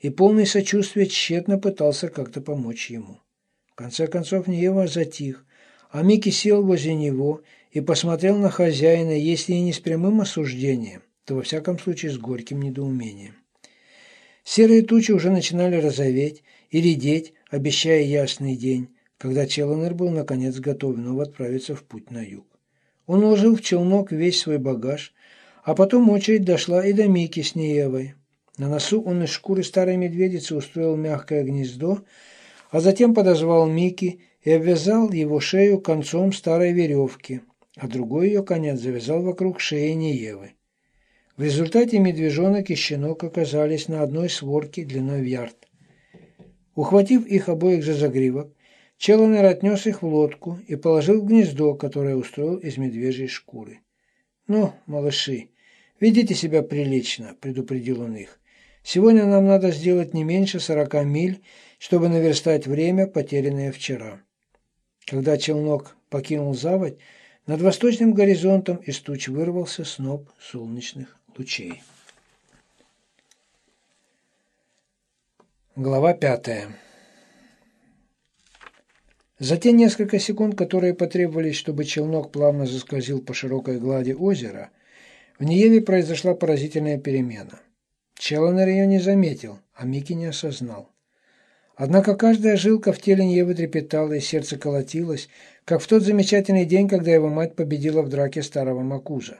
и полный сочувствия тщетно пытался как-то помочь ему. В конце концов Ниева затих, а Микки сел возле него и посмотрел на хозяина, если и не с прямым осуждением, то во всяком случае с горьким недоумением. Серые тучи уже начинали розоветь и редеть, обещая ясный день, когда Челленер был наконец готов вновь отправиться в путь на юг. Он уложил в челнок весь свой багаж, а потом очередь дошла и до Мики с Неевой. На носу он из шкуры старой медведицы устроил мягкое гнездо, а затем подозвал Мики и обвязал его шею концом старой веревки, а другой ее конец завязал вокруг шеи Неевы. В результате медвежонок и щенок оказались на одной сворке длиной в ярд. Ухватив их обоих за загривок, Челленер отнес их в лодку и положил в гнездо, которое устроил из медвежьей шкуры. «Ну, малыши, ведите себя прилично», – предупредил он их. «Сегодня нам надо сделать не меньше сорока миль, чтобы наверстать время, потерянное вчера». Когда челнок покинул заводь, над восточным горизонтом из туч вырвался сноп солнечных лучей. Глава пятая. За те несколько секунд, которые потребовались, чтобы челнок плавно заскользил по широкой глади озера, в Ниеве произошла поразительная перемена. Челленер ее не заметил, а Микки не осознал. Однако каждая жилка в теле Ниевы трепетала, и сердце колотилось, как в тот замечательный день, когда его мать победила в драке старого Макуза.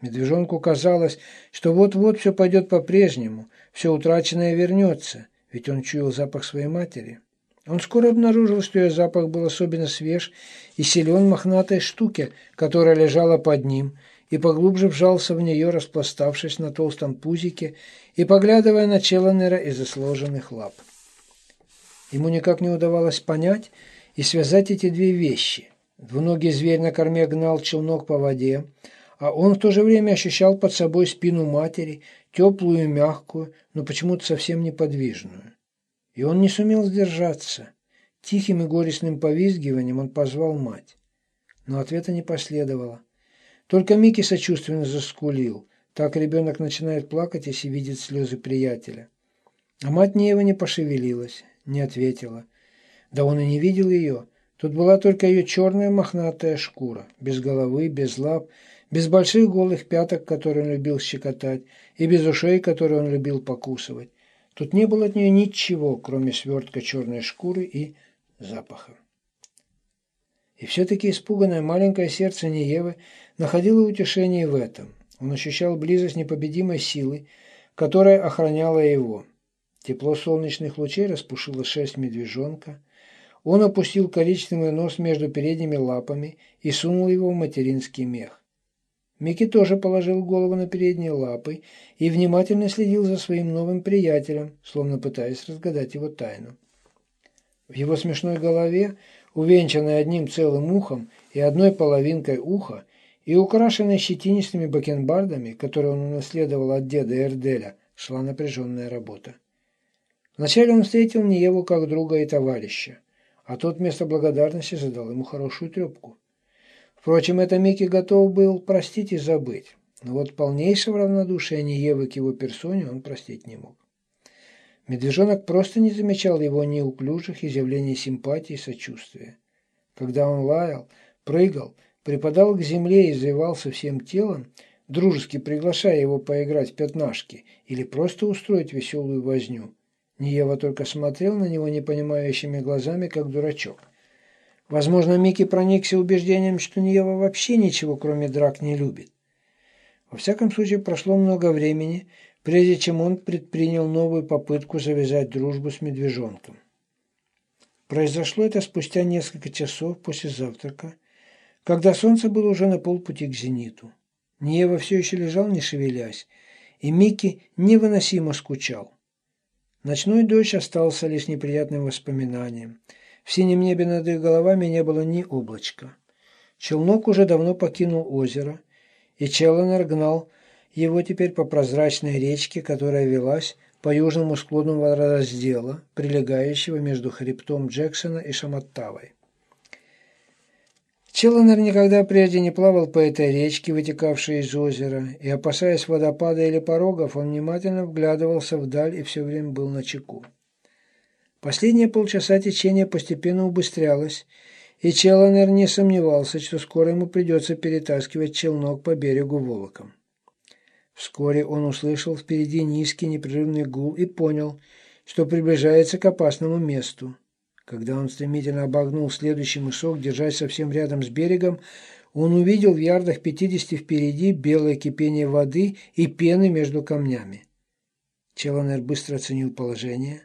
Медвежонку казалось, что вот-вот все пойдет по-прежнему, все утраченное вернется, ведь он чуял запах своей матери. Он скоро обнаружил, что ее запах был особенно свеж и силен мохнатой штуке, которая лежала под ним, и поглубже вжался в нее, распластавшись на толстом пузике и поглядывая на Челленера из-за сложенных лап. Ему никак не удавалось понять и связать эти две вещи. Двуногий зверь на корме гнал челнок по воде, а он в то же время ощущал под собой спину матери, теплую и мягкую, но почему-то совсем неподвижную. И он не сумел сдержаться. Тихим и горестным повизгиванием он позвал мать. Но ответа не последовало. Только Микки сочувственно заскулил. Так ребенок начинает плакать, если видит слезы приятеля. А мать Неева не пошевелилась, не ответила. Да он и не видел ее. Тут была только ее черная мохнатая шкура, без головы, без лап, без больших голых пяток, которые он любил щекотать, и без ушей, которые он любил покусывать. Тут не было от нее ничего, кроме свертка черной шкуры и запаха. И все-таки испуганное маленькое сердце Неевы находило утешение в этом. Он ощущал близость непобедимой силы, которая охраняла его. Тепло солнечных лучей распушило шерсть медвежонка. Он опустил коричневый нос между передними лапами и сунул его в материнский мех. Микки тоже положил голову на передние лапы и внимательно следил за своим новым приятелем, словно пытаясь разгадать его тайну. В его смешной голове, увенчанной одним целым ухом и одной половинкой уха, и украшенной щетинистыми бакенбардами, которые он унаследовал от деда Эрделя, шла напряженная работа. Вначале он встретил Ниеву как друга и товарища, а тот вместо благодарности задал ему хорошую трепку. Впрочем, это Микки готов был простить и забыть. Но вот полнейшего равнодушия Ниевы к его персоне он простить не мог. Медвежонок просто не замечал его неуклюжих изъявлений симпатии и сочувствия. Когда он лаял, прыгал, припадал к земле и извивался всем телом, дружески приглашая его поиграть в пятнашки или просто устроить веселую возню, Ниева только смотрел на него непонимающими глазами, как дурачок. Возможно, Микки проникся убеждением, что Ниева вообще ничего, кроме драк, не любит. Во всяком случае, прошло много времени, прежде чем он предпринял новую попытку завязать дружбу с медвежонком. Произошло это спустя несколько часов после завтрака, когда солнце было уже на полпути к зениту. Ниева все еще лежал, не шевелясь, и Микки невыносимо скучал. Ночной дождь остался лишь неприятным воспоминанием – в синем небе над их головами не было ни облачка. Челнок уже давно покинул озеро, и Челленер гнал его теперь по прозрачной речке, которая велась по южному склону водораздела, прилегающего между хребтом Джексона и Шаматтавой. Челленер никогда прежде не плавал по этой речке, вытекавшей из озера, и, опасаясь водопада или порогов, он внимательно вглядывался вдаль и все время был на чеку. Последние полчаса течение постепенно убыстрялось, и Челленер не сомневался, что скоро ему придется перетаскивать челнок по берегу волоком. Вскоре он услышал впереди низкий непрерывный гул и понял, что приближается к опасному месту. Когда он стремительно обогнул следующий мысок, держась совсем рядом с берегом, он увидел в ярдах 50 впереди белое кипение воды и пены между камнями. Челленер быстро оценил положение.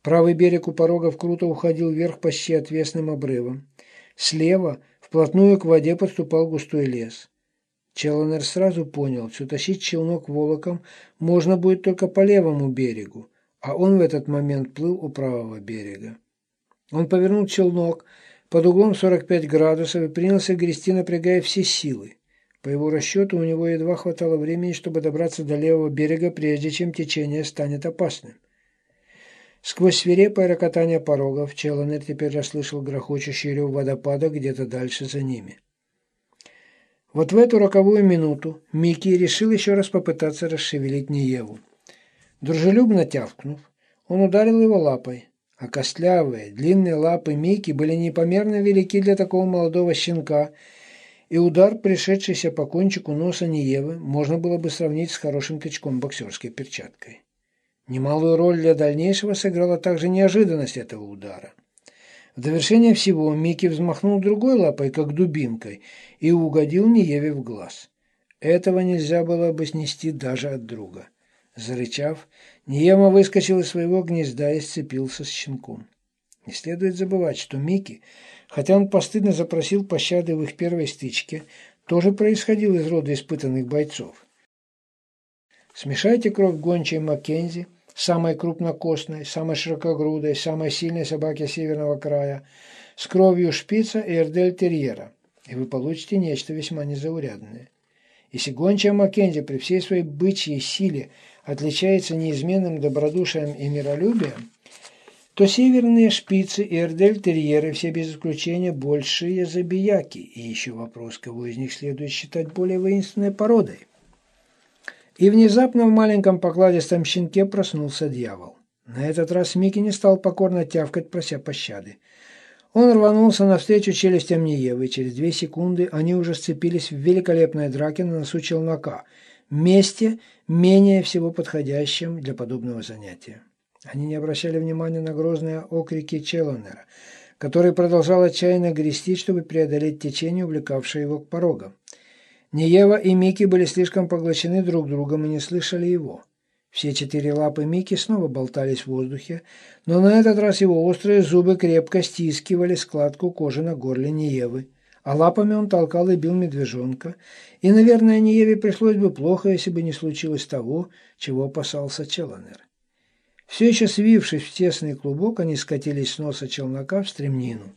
Правый берег у порогов круто уходил вверх почти отвесным обрывом. Слева, вплотную к воде, подступал густой лес. Челленер сразу понял, что тащить челнок волоком можно будет только по левому берегу, а он в этот момент плыл у правого берега. Он повернул челнок под углом 45 градусов и принялся грести, напрягая все силы. По его расчету, у него едва хватало времени, чтобы добраться до левого берега, прежде чем течение станет опасным. Сквозь свирепое рокотание порогов Челленер теперь расслышал грохочущий рев водопада где-то дальше за ними. Вот в эту роковую минуту Микки решил еще раз попытаться расшевелить Ниеву. Дружелюбно тявкнув, он ударил его лапой, а костлявые, длинные лапы Микки были непомерно велики для такого молодого щенка, и удар, пришедшийся по кончику носа Ниевы, можно было бы сравнить с хорошим тычком боксерской перчаткой. Немалую роль для дальнейшего сыграла также неожиданность этого удара. В довершение всего Микки взмахнул другой лапой, как дубинкой, и угодил Ниеве в глаз. Этого нельзя было бы снести даже от друга. Зарычав, Ниема выскочил из своего гнезда и сцепился с щенком. Не следует забывать, что Микки, хотя он постыдно запросил пощады в их первой стычке, тоже происходил из рода испытанных бойцов. Смешайте кровь гончей Маккензи – самой крупнокостной, самой широкогрудой, самой сильной собаки северного края, с кровью шпица и эрдель-терьера, и вы получите нечто весьма незаурядное. Если гончая Маккензи при всей своей бычьей силе отличается неизменным добродушием и миролюбием, то северные шпицы и эрдель-терьеры все без исключения большие забияки, и еще вопрос, кого из них следует считать более воинственной породой. И внезапно в маленьком покладистом щенке проснулся дьявол. На этот раз Микки не стал покорно тявкать, прося пощады. Он рванулся навстречу челюстям Ниевы, и через две секунды они уже сцепились в великолепной драке на носу челнока, месте, менее всего подходящем для подобного занятия. Они не обращали внимания на грозные окрики Челленера, который продолжал отчаянно грести, чтобы преодолеть течение, увлекавшее его к порогам. Ниева и Мики были слишком поглощены друг другом и не слышали его. Все четыре лапы Мики снова болтались в воздухе, но на этот раз его острые зубы крепко стискивали складку кожи на горле Ниевы, а лапами он толкал и бил медвежонка, и, наверное, Ниеве пришлось бы плохо, если бы не случилось того, чего опасался Челленер. Все еще свившись в тесный клубок, они скатились с носа челнока в стремнину.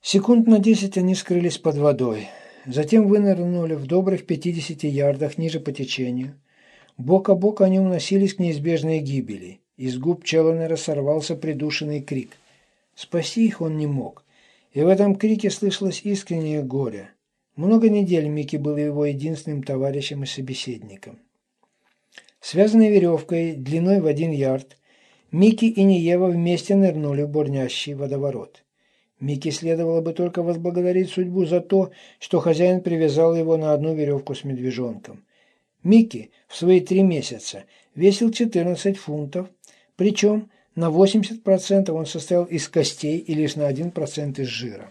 Секунд на десять они скрылись под водой. Затем вынырнули в добрых 50 ярдах ниже по течению. Бок о бок они уносились к неизбежной гибели. Из губ Челленера сорвался придушенный крик. Спаси их он не мог. И в этом крике слышалось искреннее горе. Много недель Микки был его единственным товарищем и собеседником. Связанной веревкой длиной в один ярд, Микки и Ниева вместе нырнули в бурнящий водоворот. Микки следовало бы только возблагодарить судьбу за то, что хозяин привязал его на одну веревку с медвежонком. Микки в свои три месяца весил 14 фунтов, причем на 80% он состоял из костей и лишь на 1% из жира.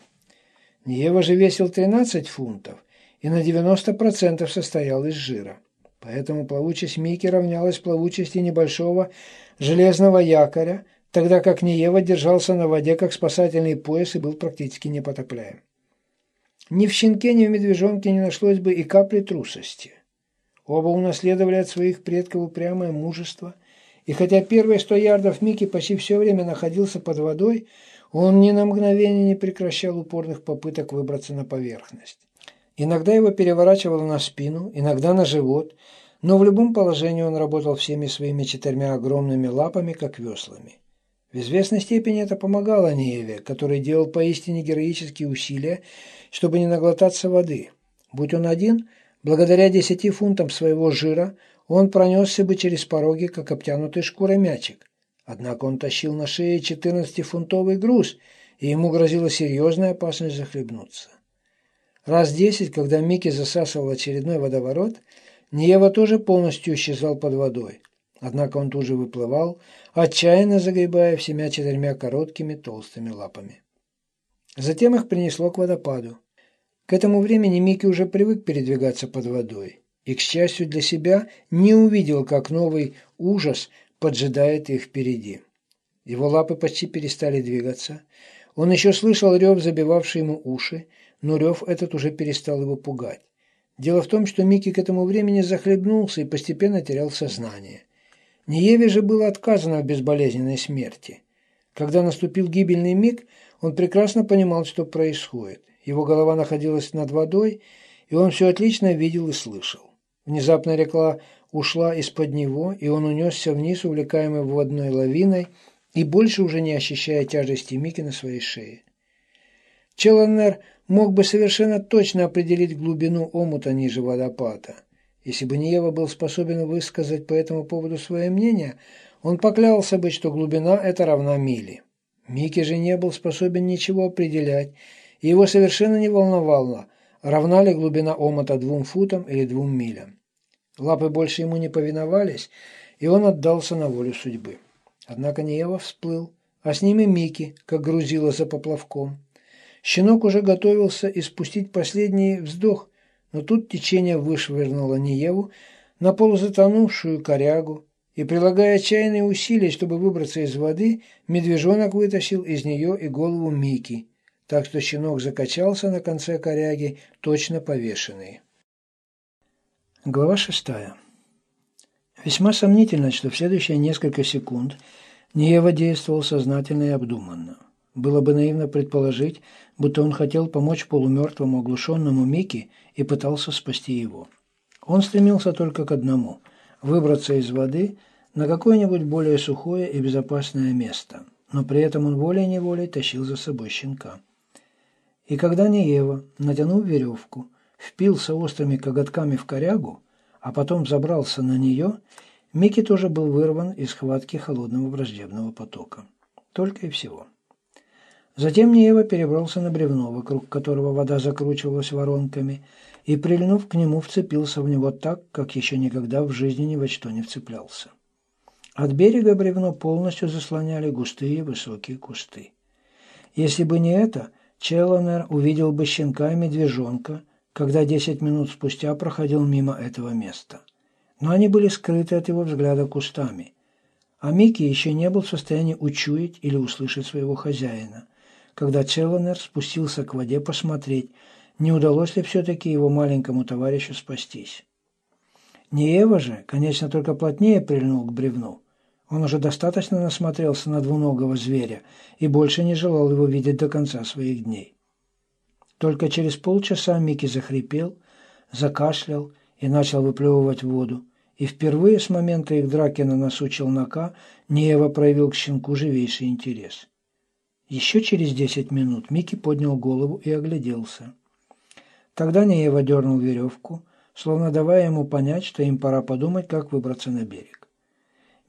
Ниева же весил 13 фунтов и на 90% состоял из жира. Поэтому плавучесть Микки равнялась плавучести небольшого железного якоря, тогда как Ниева держался на воде как спасательный пояс и был практически непотопляем. Ни в щенке, ни в медвежонке не нашлось бы и капли трусости. Оба унаследовали от своих предков упрямое мужество, и хотя первые сто ярдов Микки почти все время находился под водой, он ни на мгновение не прекращал упорных попыток выбраться на поверхность. Иногда его переворачивало на спину, иногда на живот, но в любом положении он работал всеми своими четырьмя огромными лапами, как веслами. В известной степени это помогало Нееве, который делал поистине героические усилия, чтобы не наглотаться воды. Будь он один, благодаря десяти фунтам своего жира, он пронесся бы через пороги, как обтянутый шкурой мячик. Однако он тащил на шее 14-фунтовый груз, и ему грозила серьезная опасность захлебнуться. Раз десять, когда Микки засасывал очередной водоворот, Ниева тоже полностью исчезал под водой. Однако он тут же выплывал, отчаянно загребая всеми четырьмя короткими толстыми лапами. Затем их принесло к водопаду. К этому времени Микки уже привык передвигаться под водой и, к счастью для себя, не увидел, как новый ужас поджидает их впереди. Его лапы почти перестали двигаться. Он еще слышал рев, забивавший ему уши, но рев этот уже перестал его пугать. Дело в том, что Микки к этому времени захлебнулся и постепенно терял сознание. Ниеве же было отказано в безболезненной смерти. Когда наступил гибельный миг, он прекрасно понимал, что происходит. Его голова находилась над водой, и он все отлично видел и слышал. Внезапно река ушла из-под него, и он унесся вниз, увлекаемый водной лавиной, и больше уже не ощущая тяжести Мики на своей шее. Челленер мог бы совершенно точно определить глубину омута ниже водопада – если бы Ниева был способен высказать по этому поводу свое мнение, он поклялся бы, что глубина эта равна мили. Микки же не был способен ничего определять, и его совершенно не волновало, равна ли глубина омота двум футам или двум милям. Лапы больше ему не повиновались, и он отдался на волю судьбы. Однако Ниева всплыл, а с ним и Микки, как грузила за поплавком. Щенок уже готовился испустить последний вздох, но тут течение вышвырнуло Ниеву на полузатонувшую корягу, и, прилагая отчаянные усилия, чтобы выбраться из воды, медвежонок вытащил из нее и голову Мики, так что щенок закачался на конце коряги, точно повешенный. Глава шестая. Весьма сомнительно, что в следующие несколько секунд Ниева действовал сознательно и обдуманно. Было бы наивно предположить, будто он хотел помочь полумертвому оглушенному Микки и пытался спасти его. Он стремился только к одному – выбраться из воды на какое-нибудь более сухое и безопасное место, но при этом он волей-неволей тащил за собой щенка. И когда Неева, натянув веревку, впился острыми коготками в корягу, а потом забрался на нее, Микки тоже был вырван из схватки холодного враждебного потока. Только и всего. Затем Неева перебрался на бревно, вокруг которого вода закручивалась воронками, и, прильнув к нему, вцепился в него так, как еще никогда в жизни ни во что не вцеплялся. От берега бревно полностью заслоняли густые высокие кусты. Если бы не это, Челленер увидел бы щенка и медвежонка, когда десять минут спустя проходил мимо этого места. Но они были скрыты от его взгляда кустами, а Микки еще не был в состоянии учуять или услышать своего хозяина когда Челленер спустился к воде посмотреть, не удалось ли все-таки его маленькому товарищу спастись. Неева же, конечно, только плотнее прильнул к бревну. Он уже достаточно насмотрелся на двуногого зверя и больше не желал его видеть до конца своих дней. Только через полчаса Микки захрипел, закашлял и начал выплевывать воду, и впервые с момента их драки на носу челнока Неева проявил к щенку живейший интерес. Еще через десять минут Микки поднял голову и огляделся. Тогда Неева дернул веревку, словно давая ему понять, что им пора подумать, как выбраться на берег.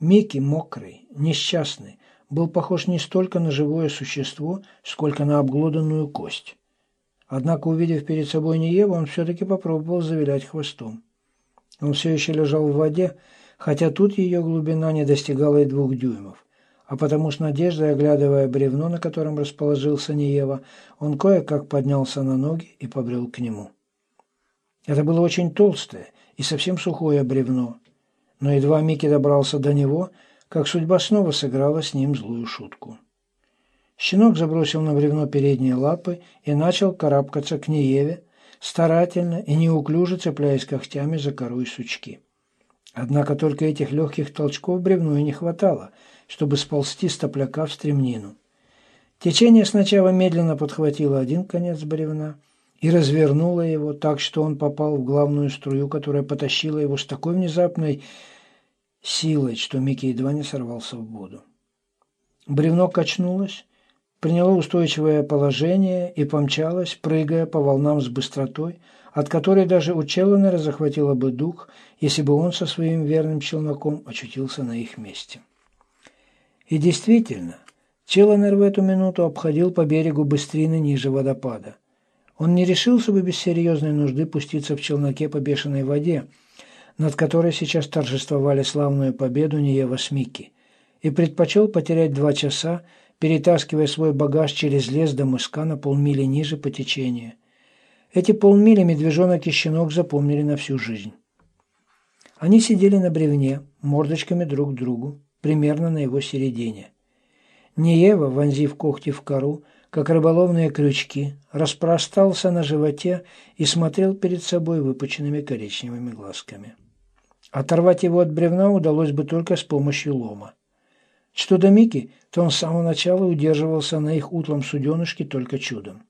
Микки, мокрый, несчастный, был похож не столько на живое существо, сколько на обглоданную кость. Однако, увидев перед собой Нееву, он все-таки попробовал завилять хвостом. Он все еще лежал в воде, хотя тут ее глубина не достигала и двух дюймов а потому с надеждой, оглядывая бревно, на котором расположился Неева, он кое-как поднялся на ноги и побрел к нему. Это было очень толстое и совсем сухое бревно, но едва Микки добрался до него, как судьба снова сыграла с ним злую шутку. Щенок забросил на бревно передние лапы и начал карабкаться к Нееве, старательно и неуклюже цепляясь когтями за кору и сучки. Однако только этих легких толчков бревну и не хватало – чтобы сползти с топляка в стремнину. Течение сначала медленно подхватило один конец бревна и развернуло его так, что он попал в главную струю, которая потащила его с такой внезапной силой, что Микки едва не сорвался в воду. Бревно качнулось, приняло устойчивое положение и помчалось, прыгая по волнам с быстротой, от которой даже у Челленера захватило бы дух, если бы он со своим верным челноком очутился на их месте. И действительно, Челленер в эту минуту обходил по берегу быстрины ниже водопада. Он не решился бы без серьезной нужды пуститься в челноке по бешеной воде, над которой сейчас торжествовали славную победу Ниева с Микки, и предпочел потерять два часа, перетаскивая свой багаж через лес до мыска на полмили ниже по течению. Эти полмили медвежонок и щенок запомнили на всю жизнь. Они сидели на бревне, мордочками друг к другу, примерно на его середине. Ниева, вонзив когти в кору, как рыболовные крючки, распростался на животе и смотрел перед собой выпученными коричневыми глазками. Оторвать его от бревна удалось бы только с помощью лома. Что до Мики, то он с самого начала удерживался на их утлом суденышке только чудом.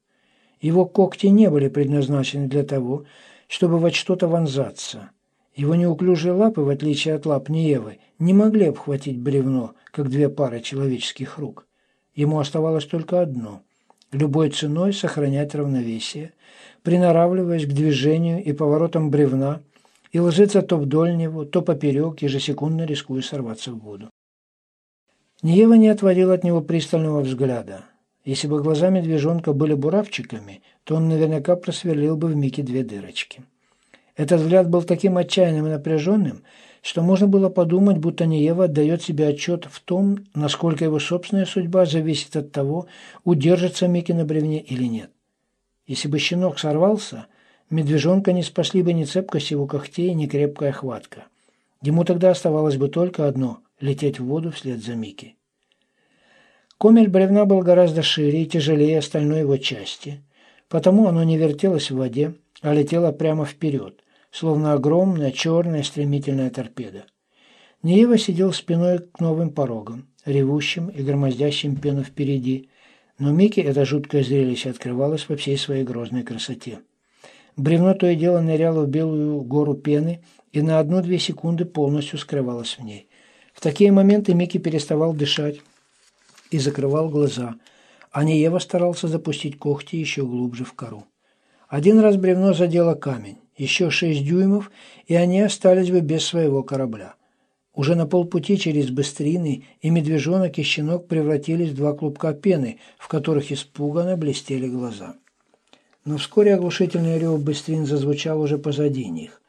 Его когти не были предназначены для того, чтобы во что-то вонзаться. Его неуклюжие лапы, в отличие от лап Ниевы, не могли обхватить бревно, как две пары человеческих рук. Ему оставалось только одно любой ценой сохранять равновесие, приноравливаясь к движению и поворотам бревна, и ложиться то вдоль него, то поперек, ежесекундно рискуя сорваться в воду. Ниева не отводил от него пристального взгляда. Если бы глаза медвежонка были буравчиками, то он наверняка просверлил бы в Мике две дырочки. Этот взгляд был таким отчаянным и напряженным, что можно было подумать, будто Ниева отдает себе отчет в том, насколько его собственная судьба зависит от того, удержится Микки на бревне или нет. Если бы щенок сорвался, медвежонка не спасли бы ни цепкость его когтей, ни крепкая хватка. Ему тогда оставалось бы только одно – лететь в воду вслед за Микки. Комель бревна был гораздо шире и тяжелее остальной его части, потому оно не вертелось в воде, а летело прямо вперед, словно огромная черная стремительная торпеда. Ниева сидел спиной к новым порогам, ревущим и громоздящим пену впереди, но Микки это жуткое зрелище открывалось во всей своей грозной красоте. Бревно то и дело ныряло в белую гору пены и на одну-две секунды полностью скрывалось в ней. В такие моменты Микки переставал дышать и закрывал глаза, а Ниева старался запустить когти еще глубже в кору. Один раз бревно задело камень еще шесть дюймов, и они остались бы без своего корабля. Уже на полпути через быстрины и медвежонок и щенок превратились в два клубка пены, в которых испуганно блестели глаза. Но вскоре оглушительный рев быстрин зазвучал уже позади них.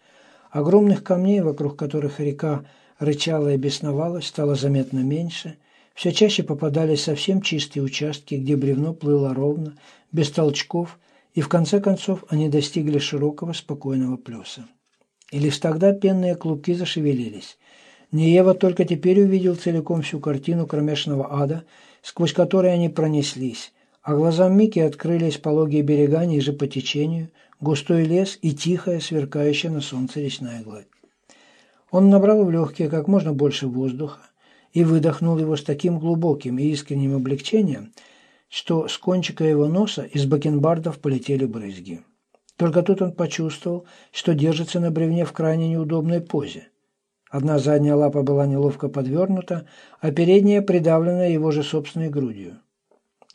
Огромных камней, вокруг которых река рычала и бесновалась, стало заметно меньше. Все чаще попадались совсем чистые участки, где бревно плыло ровно, без толчков – и в конце концов они достигли широкого спокойного плюса. И лишь тогда пенные клубки зашевелились. Неева только теперь увидел целиком всю картину кромешного ада, сквозь который они пронеслись, а глазам Мики открылись пологие берега ниже по течению, густой лес и тихая, сверкающая на солнце речная гладь. Он набрал в легкие как можно больше воздуха и выдохнул его с таким глубоким и искренним облегчением – что с кончика его носа из бакенбардов полетели брызги. Только тут он почувствовал, что держится на бревне в крайне неудобной позе. Одна задняя лапа была неловко подвернута, а передняя придавлена его же собственной грудью.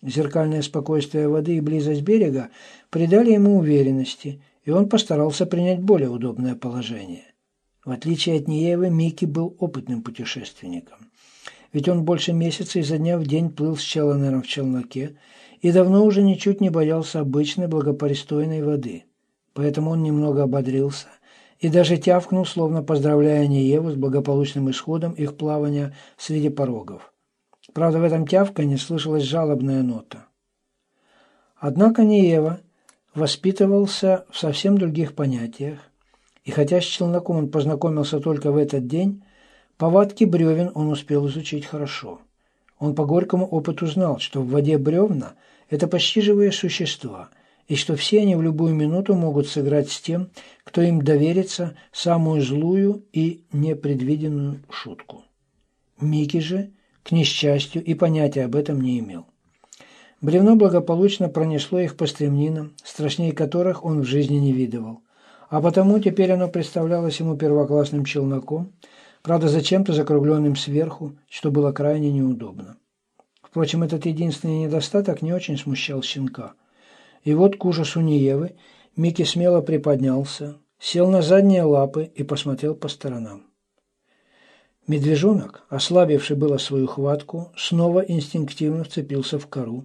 Зеркальное спокойствие воды и близость берега придали ему уверенности, и он постарался принять более удобное положение. В отличие от Ниевы, Микки был опытным путешественником ведь он больше месяца изо дня в день плыл с Челленером в челноке и давно уже ничуть не боялся обычной благопристойной воды. Поэтому он немного ободрился и даже тявкнул, словно поздравляя Нееву с благополучным исходом их плавания среди порогов. Правда, в этом тявканье слышалась жалобная нота. Однако Неева воспитывался в совсем других понятиях, и хотя с челноком он познакомился только в этот день, Повадки бревен он успел изучить хорошо. Он по горькому опыту знал, что в воде бревна – это почти живые существа, и что все они в любую минуту могут сыграть с тем, кто им доверится, самую злую и непредвиденную шутку. Микки же, к несчастью, и понятия об этом не имел. Бревно благополучно пронесло их по стремнинам, страшнее которых он в жизни не видывал. А потому теперь оно представлялось ему первоклассным челноком – правда зачем-то закругленным сверху, что было крайне неудобно. Впрочем, этот единственный недостаток не очень смущал щенка. И вот к ужасу Ниевы Микки смело приподнялся, сел на задние лапы и посмотрел по сторонам. Медвежонок, ослабивший было свою хватку, снова инстинктивно вцепился в кору